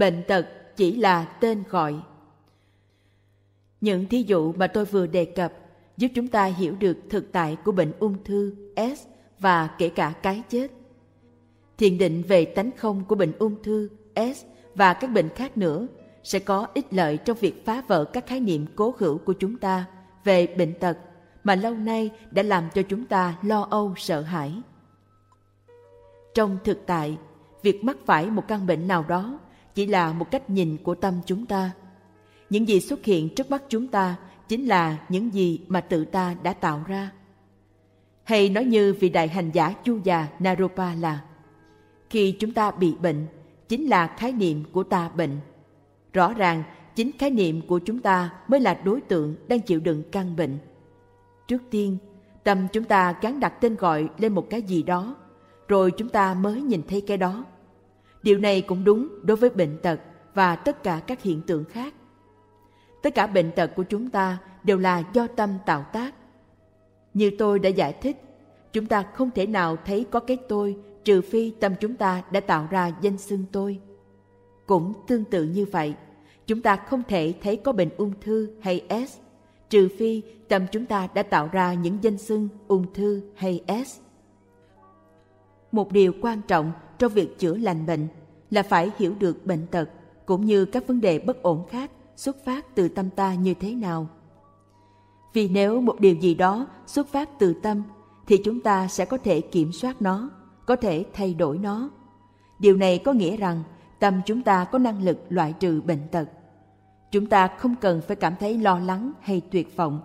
Bệnh tật chỉ là tên gọi. Những thí dụ mà tôi vừa đề cập giúp chúng ta hiểu được thực tại của bệnh ung thư S và kể cả cái chết. Thiền định về tánh không của bệnh ung thư S và các bệnh khác nữa sẽ có ích lợi trong việc phá vỡ các khái niệm cố hữu của chúng ta về bệnh tật mà lâu nay đã làm cho chúng ta lo âu sợ hãi. Trong thực tại, việc mắc phải một căn bệnh nào đó chỉ là một cách nhìn của tâm chúng ta. Những gì xuất hiện trước mắt chúng ta chính là những gì mà tự ta đã tạo ra. Hay nói như vị đại hành giả chu già Naropa là Khi chúng ta bị bệnh, chính là khái niệm của ta bệnh. Rõ ràng, chính khái niệm của chúng ta mới là đối tượng đang chịu đựng căn bệnh. Trước tiên, tâm chúng ta gắn đặt tên gọi lên một cái gì đó, rồi chúng ta mới nhìn thấy cái đó. Điều này cũng đúng đối với bệnh tật và tất cả các hiện tượng khác. Tất cả bệnh tật của chúng ta đều là do tâm tạo tác. Như tôi đã giải thích, chúng ta không thể nào thấy có cái tôi trừ phi tâm chúng ta đã tạo ra danh xưng tôi. Cũng tương tự như vậy, chúng ta không thể thấy có bệnh ung thư hay S, trừ phi tâm chúng ta đã tạo ra những danh xưng ung thư hay S. Một điều quan trọng trong việc chữa lành bệnh là phải hiểu được bệnh tật cũng như các vấn đề bất ổn khác xuất phát từ tâm ta như thế nào. Vì nếu một điều gì đó xuất phát từ tâm thì chúng ta sẽ có thể kiểm soát nó, có thể thay đổi nó. Điều này có nghĩa rằng tâm chúng ta có năng lực loại trừ bệnh tật. Chúng ta không cần phải cảm thấy lo lắng hay tuyệt vọng.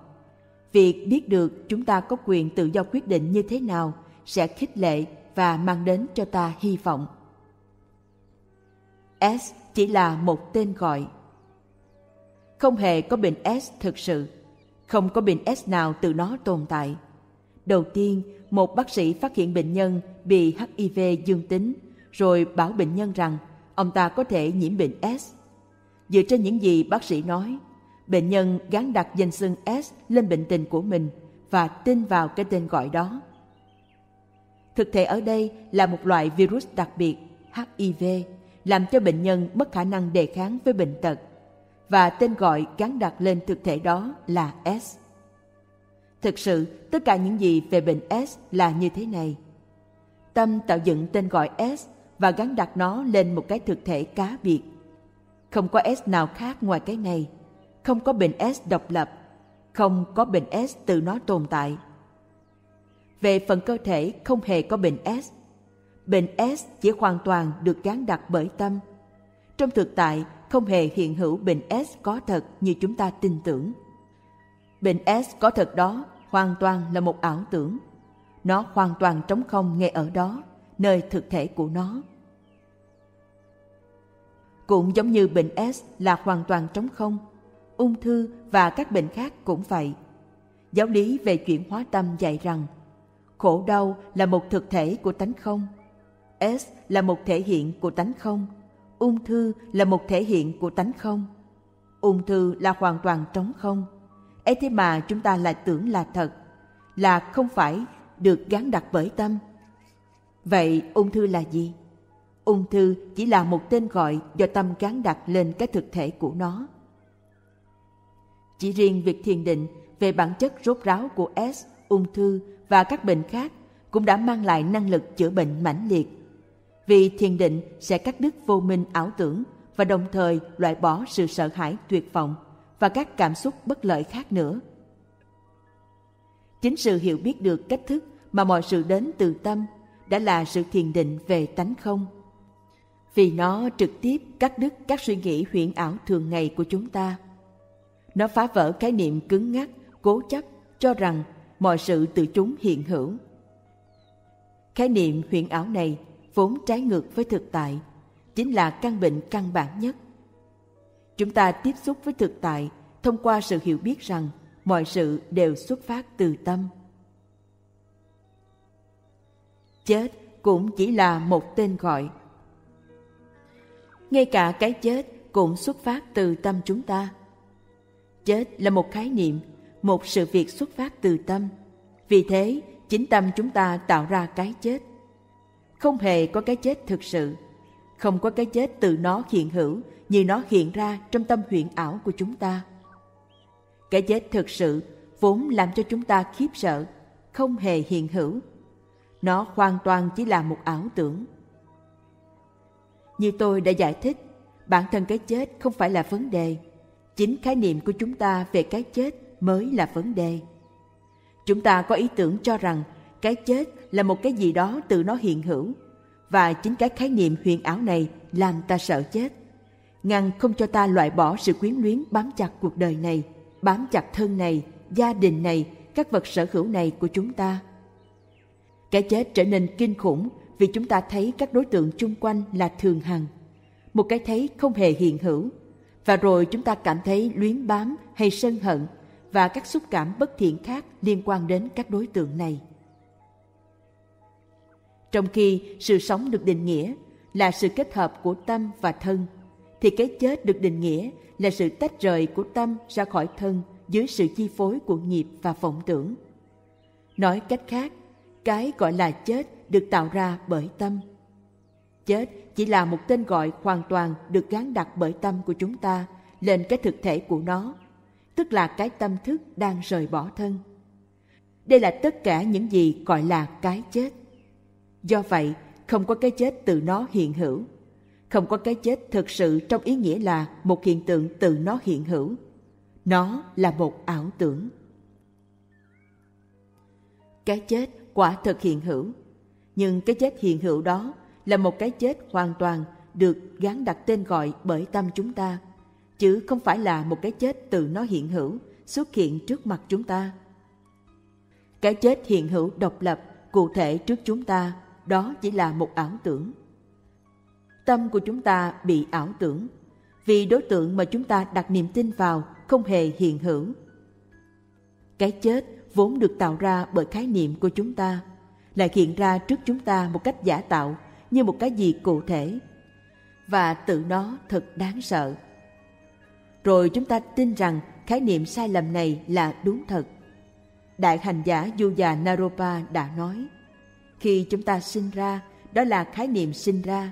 Việc biết được chúng ta có quyền tự do quyết định như thế nào sẽ khích lệ và mang đến cho ta hy vọng. S chỉ là một tên gọi. Không hề có bệnh S thực sự, không có bệnh S nào từ nó tồn tại. Đầu tiên, một bác sĩ phát hiện bệnh nhân bị HIV dương tính, rồi bảo bệnh nhân rằng ông ta có thể nhiễm bệnh S. Dựa trên những gì bác sĩ nói, bệnh nhân gắn đặt danh xưng S lên bệnh tình của mình và tin vào cái tên gọi đó. Thực thể ở đây là một loại virus đặc biệt, HIV, làm cho bệnh nhân mất khả năng đề kháng với bệnh tật và tên gọi gắn đặt lên thực thể đó là S. Thực sự, tất cả những gì về bệnh S là như thế này. Tâm tạo dựng tên gọi S và gắn đặt nó lên một cái thực thể cá biệt. Không có S nào khác ngoài cái này. Không có bệnh S độc lập. Không có bệnh S tự nó tồn tại. Về phần cơ thể không hề có bệnh S. Bệnh S chỉ hoàn toàn được gắn đặt bởi tâm. Trong thực tại không hề hiện hữu bệnh S có thật như chúng ta tin tưởng. Bệnh S có thật đó hoàn toàn là một ảo tưởng. Nó hoàn toàn trống không ngay ở đó, nơi thực thể của nó. Cũng giống như bệnh S là hoàn toàn trống không, ung thư và các bệnh khác cũng vậy. Giáo lý về chuyển hóa tâm dạy rằng khổ đau là một thực thể của tánh không, S là một thể hiện của tánh không, ung thư là một thể hiện của tánh không. Ung thư là hoàn toàn trống không, ấy thế mà chúng ta lại tưởng là thật, là không phải được gắn đặt bởi tâm. Vậy ung thư là gì? Ung thư chỉ là một tên gọi do tâm gắn đặt lên cái thực thể của nó. Chỉ riêng việc thiền định về bản chất rốt ráo của S, ung thư và các bệnh khác cũng đã mang lại năng lực chữa bệnh mãnh liệt. Vì thiền định sẽ cắt đứt vô minh ảo tưởng và đồng thời loại bỏ sự sợ hãi tuyệt vọng và các cảm xúc bất lợi khác nữa. Chính sự hiểu biết được cách thức mà mọi sự đến từ tâm đã là sự thiền định về tánh không. Vì nó trực tiếp cắt đứt các suy nghĩ huyễn ảo thường ngày của chúng ta. Nó phá vỡ khái niệm cứng ngắc, cố chấp cho rằng mọi sự từ chúng hiện hữu. Khái niệm huyễn ảo này vốn trái ngược với thực tại, chính là căn bệnh căn bản nhất. Chúng ta tiếp xúc với thực tại thông qua sự hiểu biết rằng mọi sự đều xuất phát từ tâm. Chết cũng chỉ là một tên gọi. Ngay cả cái chết cũng xuất phát từ tâm chúng ta. Chết là một khái niệm, một sự việc xuất phát từ tâm. Vì thế, chính tâm chúng ta tạo ra cái chết. Không hề có cái chết thực sự, không có cái chết từ nó hiện hữu như nó hiện ra trong tâm huyền ảo của chúng ta. Cái chết thực sự vốn làm cho chúng ta khiếp sợ, không hề hiện hữu. Nó hoàn toàn chỉ là một ảo tưởng. Như tôi đã giải thích, bản thân cái chết không phải là vấn đề. Chính khái niệm của chúng ta về cái chết mới là vấn đề. Chúng ta có ý tưởng cho rằng cái chết là một cái gì đó từ nó hiện hữu, và chính cái khái niệm huyền ảo này làm ta sợ chết ngăn không cho ta loại bỏ sự quyến luyến bám chặt cuộc đời này, bám chặt thân này, gia đình này, các vật sở hữu này của chúng ta cái chết trở nên kinh khủng vì chúng ta thấy các đối tượng chung quanh là thường hằng, một cái thấy không hề hiện hữu, và rồi chúng ta cảm thấy luyến bám hay sân hận và các xúc cảm bất thiện khác liên quan đến các đối tượng này trong khi sự sống được định nghĩa là sự kết hợp của tâm và thân, thì cái chết được định nghĩa là sự tách rời của tâm ra khỏi thân dưới sự chi phối của nghiệp và vọng tưởng. Nói cách khác, cái gọi là chết được tạo ra bởi tâm. Chết chỉ là một tên gọi hoàn toàn được gán đặt bởi tâm của chúng ta lên cái thực thể của nó, tức là cái tâm thức đang rời bỏ thân. Đây là tất cả những gì gọi là cái chết. Do vậy, không có cái chết từ nó hiện hữu. Không có cái chết thực sự trong ý nghĩa là một hiện tượng từ nó hiện hữu. Nó là một ảo tưởng. Cái chết quả thực hiện hữu. Nhưng cái chết hiện hữu đó là một cái chết hoàn toàn được gắn đặt tên gọi bởi tâm chúng ta, chứ không phải là một cái chết từ nó hiện hữu xuất hiện trước mặt chúng ta. Cái chết hiện hữu độc lập, cụ thể trước chúng ta đó chỉ là một ảo tưởng. Tâm của chúng ta bị ảo tưởng vì đối tượng mà chúng ta đặt niềm tin vào không hề hiện hữu. Cái chết vốn được tạo ra bởi khái niệm của chúng ta lại hiện ra trước chúng ta một cách giả tạo như một cái gì cụ thể và tự nó thật đáng sợ. Rồi chúng ta tin rằng khái niệm sai lầm này là đúng thật. Đại hành giả Du già Naropa đã nói khi chúng ta sinh ra, đó là khái niệm sinh ra.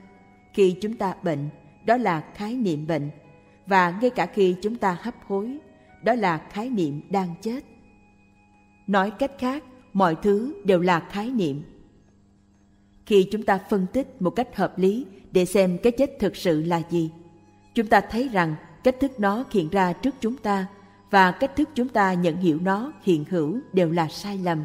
Khi chúng ta bệnh, đó là khái niệm bệnh. Và ngay cả khi chúng ta hấp hối, đó là khái niệm đang chết. Nói cách khác, mọi thứ đều là khái niệm. Khi chúng ta phân tích một cách hợp lý để xem cái chết thực sự là gì, chúng ta thấy rằng cách thức nó hiện ra trước chúng ta và cách thức chúng ta nhận hiểu nó hiện hữu đều là sai lầm.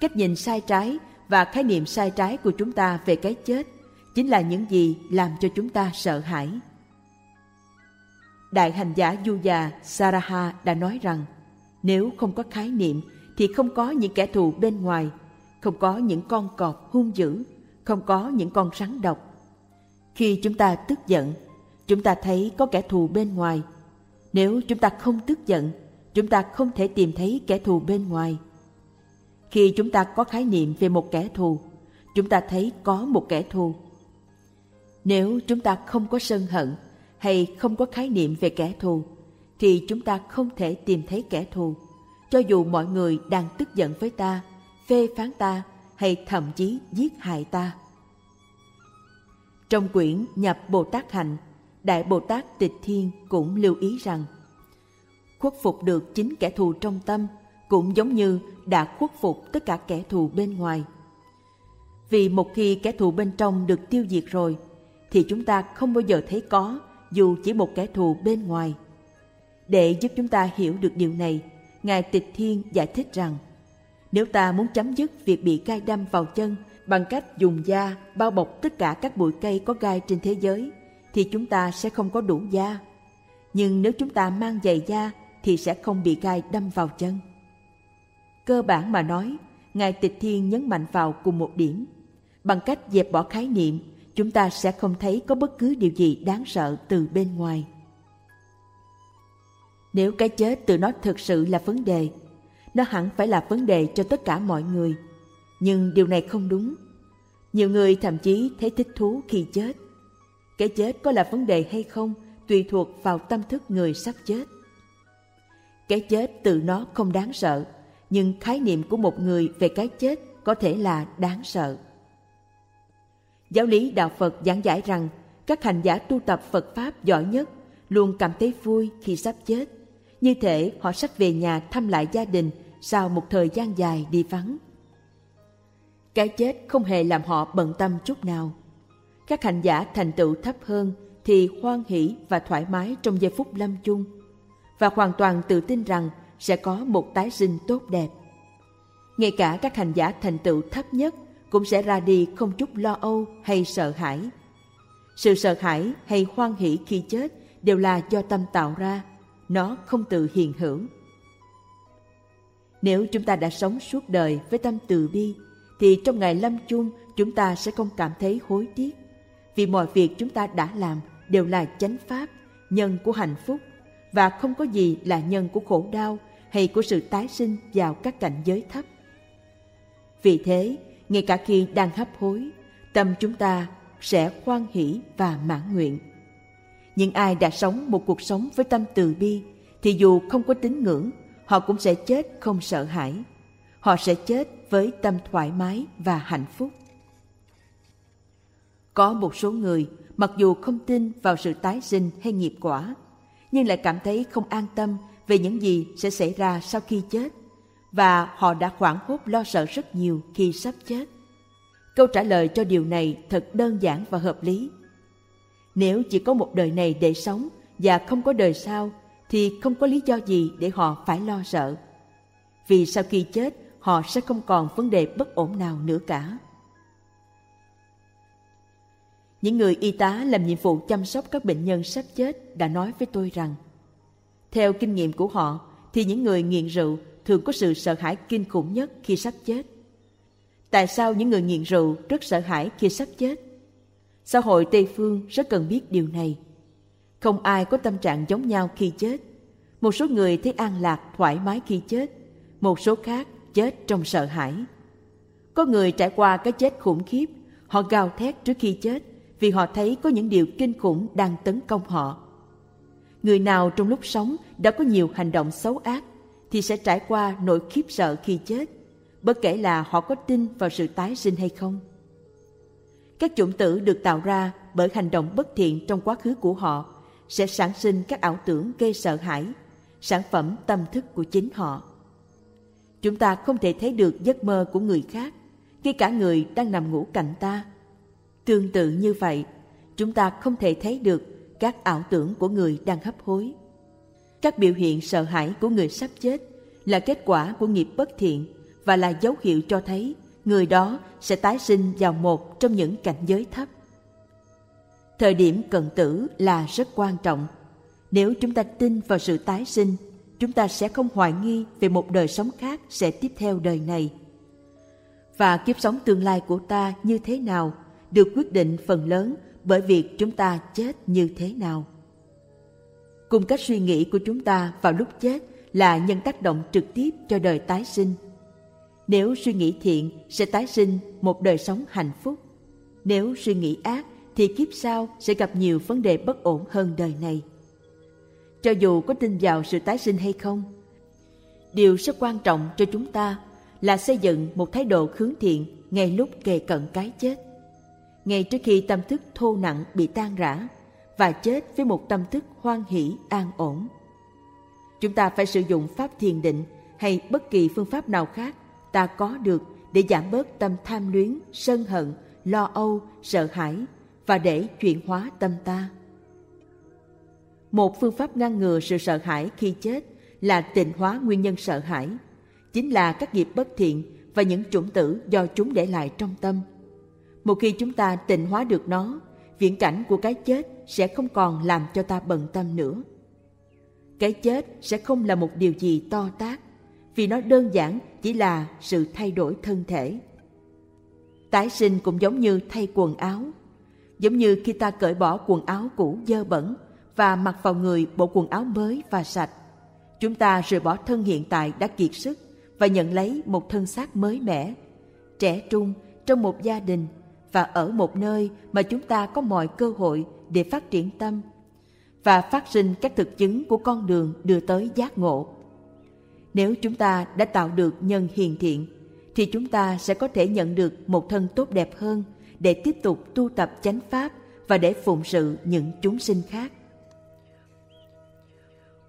Cách nhìn sai trái và khái niệm sai trái của chúng ta về cái chết chính là những gì làm cho chúng ta sợ hãi. Đại hành giả Du già Saraha đã nói rằng nếu không có khái niệm thì không có những kẻ thù bên ngoài, không có những con cọp hung dữ, không có những con rắn độc. Khi chúng ta tức giận, chúng ta thấy có kẻ thù bên ngoài. Nếu chúng ta không tức giận, chúng ta không thể tìm thấy kẻ thù bên ngoài khi chúng ta có khái niệm về một kẻ thù, chúng ta thấy có một kẻ thù. Nếu chúng ta không có sân hận hay không có khái niệm về kẻ thù, thì chúng ta không thể tìm thấy kẻ thù, cho dù mọi người đang tức giận với ta, phê phán ta hay thậm chí giết hại ta. Trong quyển Nhập Bồ Tát Hạnh, Đại Bồ Tát Tịch Thiên cũng lưu ý rằng khuất phục được chính kẻ thù trong tâm cũng giống như đã khuất phục tất cả kẻ thù bên ngoài. Vì một khi kẻ thù bên trong được tiêu diệt rồi, thì chúng ta không bao giờ thấy có dù chỉ một kẻ thù bên ngoài. Để giúp chúng ta hiểu được điều này, Ngài Tịch Thiên giải thích rằng nếu ta muốn chấm dứt việc bị gai đâm vào chân bằng cách dùng da bao bọc tất cả các bụi cây có gai trên thế giới, thì chúng ta sẽ không có đủ da. Nhưng nếu chúng ta mang giày da thì sẽ không bị gai đâm vào chân. Cơ bản mà nói, Ngài Tịch Thiên nhấn mạnh vào cùng một điểm. Bằng cách dẹp bỏ khái niệm, chúng ta sẽ không thấy có bất cứ điều gì đáng sợ từ bên ngoài. Nếu cái chết từ nó thực sự là vấn đề, nó hẳn phải là vấn đề cho tất cả mọi người. Nhưng điều này không đúng. Nhiều người thậm chí thấy thích thú khi chết. Cái chết có là vấn đề hay không tùy thuộc vào tâm thức người sắp chết. Cái chết tự nó không đáng sợ, nhưng khái niệm của một người về cái chết có thể là đáng sợ Giáo lý Đạo Phật giảng giải rằng, các hành giả tu tập Phật Pháp giỏi nhất luôn cảm thấy vui khi sắp chết. Như thể họ sắp về nhà thăm lại gia đình sau một thời gian dài đi vắng. Cái chết không hề làm họ bận tâm chút nào. Các hành giả thành tựu thấp hơn thì hoan hỷ và thoải mái trong giây phút lâm chung và hoàn toàn tự tin rằng sẽ có một tái sinh tốt đẹp. Ngay cả các hành giả thành tựu thấp nhất cũng sẽ ra đi không chút lo âu hay sợ hãi. Sự sợ hãi hay hoan hỷ khi chết đều là do tâm tạo ra, nó không tự hiện hữu. Nếu chúng ta đã sống suốt đời với tâm từ bi, thì trong ngày lâm chung chúng ta sẽ không cảm thấy hối tiếc. Vì mọi việc chúng ta đã làm đều là chánh pháp, nhân của hạnh phúc, và không có gì là nhân của khổ đau hay của sự tái sinh vào các cảnh giới thấp. Vì thế, ngay cả khi đang hấp hối, tâm chúng ta sẽ khoan hỷ và mãn nguyện. Nhưng ai đã sống một cuộc sống với tâm từ bi, thì dù không có tín ngưỡng, họ cũng sẽ chết không sợ hãi. Họ sẽ chết với tâm thoải mái và hạnh phúc. Có một số người, mặc dù không tin vào sự tái sinh hay nghiệp quả, nhưng lại cảm thấy không an tâm về những gì sẽ xảy ra sau khi chết và họ đã hoảng hốt lo sợ rất nhiều khi sắp chết. Câu trả lời cho điều này thật đơn giản và hợp lý. Nếu chỉ có một đời này để sống và không có đời sau, thì không có lý do gì để họ phải lo sợ. Vì sau khi chết, họ sẽ không còn vấn đề bất ổn nào nữa cả. Những người y tá làm nhiệm vụ chăm sóc các bệnh nhân sắp chết đã nói với tôi rằng, theo kinh nghiệm của họ, thì những người nghiện rượu thường có sự sợ hãi kinh khủng nhất khi sắp chết. Tại sao những người nghiện rượu rất sợ hãi khi sắp chết? Xã hội Tây Phương rất cần biết điều này. Không ai có tâm trạng giống nhau khi chết. Một số người thấy an lạc, thoải mái khi chết. Một số khác chết trong sợ hãi. Có người trải qua cái chết khủng khiếp, họ gào thét trước khi chết vì họ thấy có những điều kinh khủng đang tấn công họ. Người nào trong lúc sống đã có nhiều hành động xấu ác thì sẽ trải qua nỗi khiếp sợ khi chết, bất kể là họ có tin vào sự tái sinh hay không. Các chủng tử được tạo ra bởi hành động bất thiện trong quá khứ của họ sẽ sản sinh các ảo tưởng gây sợ hãi, sản phẩm tâm thức của chính họ. Chúng ta không thể thấy được giấc mơ của người khác, ngay cả người đang nằm ngủ cạnh ta. Tương tự như vậy, chúng ta không thể thấy được các ảo tưởng của người đang hấp hối. Các biểu hiện sợ hãi của người sắp chết là kết quả của nghiệp bất thiện và là dấu hiệu cho thấy người đó sẽ tái sinh vào một trong những cảnh giới thấp. Thời điểm cận tử là rất quan trọng. Nếu chúng ta tin vào sự tái sinh, chúng ta sẽ không hoài nghi về một đời sống khác sẽ tiếp theo đời này. Và kiếp sống tương lai của ta như thế nào được quyết định phần lớn bởi việc chúng ta chết như thế nào. Cùng cách suy nghĩ của chúng ta vào lúc chết là nhân tác động trực tiếp cho đời tái sinh. Nếu suy nghĩ thiện sẽ tái sinh một đời sống hạnh phúc. Nếu suy nghĩ ác thì kiếp sau sẽ gặp nhiều vấn đề bất ổn hơn đời này. Cho dù có tin vào sự tái sinh hay không, điều rất quan trọng cho chúng ta là xây dựng một thái độ hướng thiện ngay lúc kề cận cái chết. Ngay trước khi tâm thức thô nặng bị tan rã và chết với một tâm thức hoan hỷ an ổn. Chúng ta phải sử dụng pháp thiền định hay bất kỳ phương pháp nào khác ta có được để giảm bớt tâm tham luyến, sân hận, lo âu, sợ hãi và để chuyển hóa tâm ta. Một phương pháp ngăn ngừa sự sợ hãi khi chết là tịnh hóa nguyên nhân sợ hãi, chính là các nghiệp bất thiện và những chủng tử do chúng để lại trong tâm. Một khi chúng ta tịnh hóa được nó, viễn cảnh của cái chết sẽ không còn làm cho ta bận tâm nữa. Cái chết sẽ không là một điều gì to tát, vì nó đơn giản chỉ là sự thay đổi thân thể. Tái sinh cũng giống như thay quần áo, giống như khi ta cởi bỏ quần áo cũ dơ bẩn và mặc vào người bộ quần áo mới và sạch. Chúng ta rời bỏ thân hiện tại đã kiệt sức và nhận lấy một thân xác mới mẻ, trẻ trung trong một gia đình và ở một nơi mà chúng ta có mọi cơ hội để phát triển tâm và phát sinh các thực chứng của con đường đưa tới giác ngộ. Nếu chúng ta đã tạo được nhân hiền thiện, thì chúng ta sẽ có thể nhận được một thân tốt đẹp hơn để tiếp tục tu tập chánh pháp và để phụng sự những chúng sinh khác.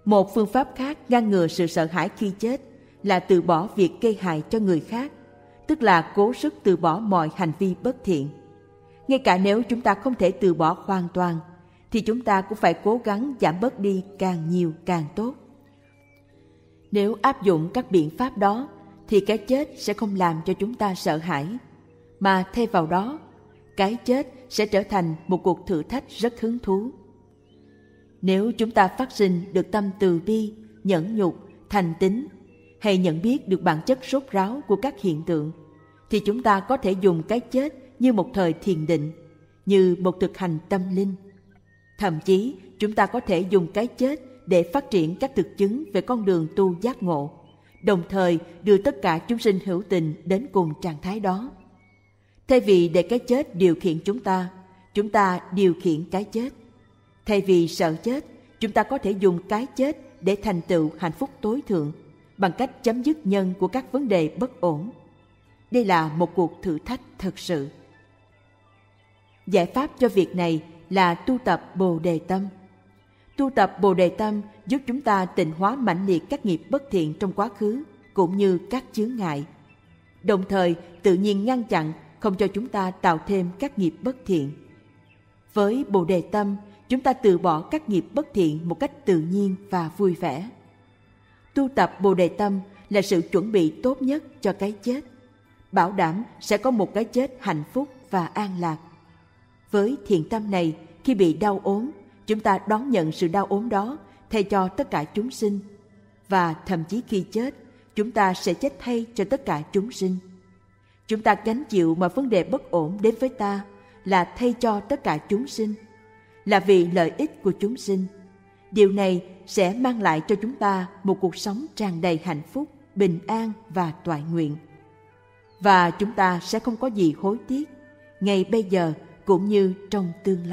Một phương pháp khác ngăn ngừa sự sợ hãi khi chết là từ bỏ việc gây hại cho người khác, tức là cố sức từ bỏ mọi hành vi bất thiện. Ngay cả nếu chúng ta không thể từ bỏ hoàn toàn, thì chúng ta cũng phải cố gắng giảm bớt đi càng nhiều càng tốt. Nếu áp dụng các biện pháp đó, thì cái chết sẽ không làm cho chúng ta sợ hãi, mà thay vào đó, cái chết sẽ trở thành một cuộc thử thách rất hứng thú. Nếu chúng ta phát sinh được tâm từ bi, nhẫn nhục, thành tín hay nhận biết được bản chất sốt ráo của các hiện tượng, thì chúng ta có thể dùng cái chết như một thời thiền định, như một thực hành tâm linh. Thậm chí, chúng ta có thể dùng cái chết để phát triển các thực chứng về con đường tu giác ngộ, đồng thời đưa tất cả chúng sinh hữu tình đến cùng trạng thái đó. Thay vì để cái chết điều khiển chúng ta, chúng ta điều khiển cái chết. Thay vì sợ chết, chúng ta có thể dùng cái chết để thành tựu hạnh phúc tối thượng bằng cách chấm dứt nhân của các vấn đề bất ổn. Đây là một cuộc thử thách thực sự. Giải pháp cho việc này là tu tập Bồ đề tâm. Tu tập Bồ đề tâm giúp chúng ta tịnh hóa mãnh liệt các nghiệp bất thiện trong quá khứ cũng như các chướng ngại. Đồng thời tự nhiên ngăn chặn không cho chúng ta tạo thêm các nghiệp bất thiện. Với Bồ đề tâm, chúng ta từ bỏ các nghiệp bất thiện một cách tự nhiên và vui vẻ. Tu tập Bồ đề tâm là sự chuẩn bị tốt nhất cho cái chết, bảo đảm sẽ có một cái chết hạnh phúc và an lạc. Với thiện tâm này, khi bị đau ốm, chúng ta đón nhận sự đau ốm đó thay cho tất cả chúng sinh. Và thậm chí khi chết, chúng ta sẽ chết thay cho tất cả chúng sinh. Chúng ta gánh chịu mà vấn đề bất ổn đến với ta là thay cho tất cả chúng sinh, là vì lợi ích của chúng sinh. Điều này sẽ mang lại cho chúng ta một cuộc sống tràn đầy hạnh phúc, bình an và toại nguyện. Và chúng ta sẽ không có gì hối tiếc, ngay bây giờ cũng như trong tương lai.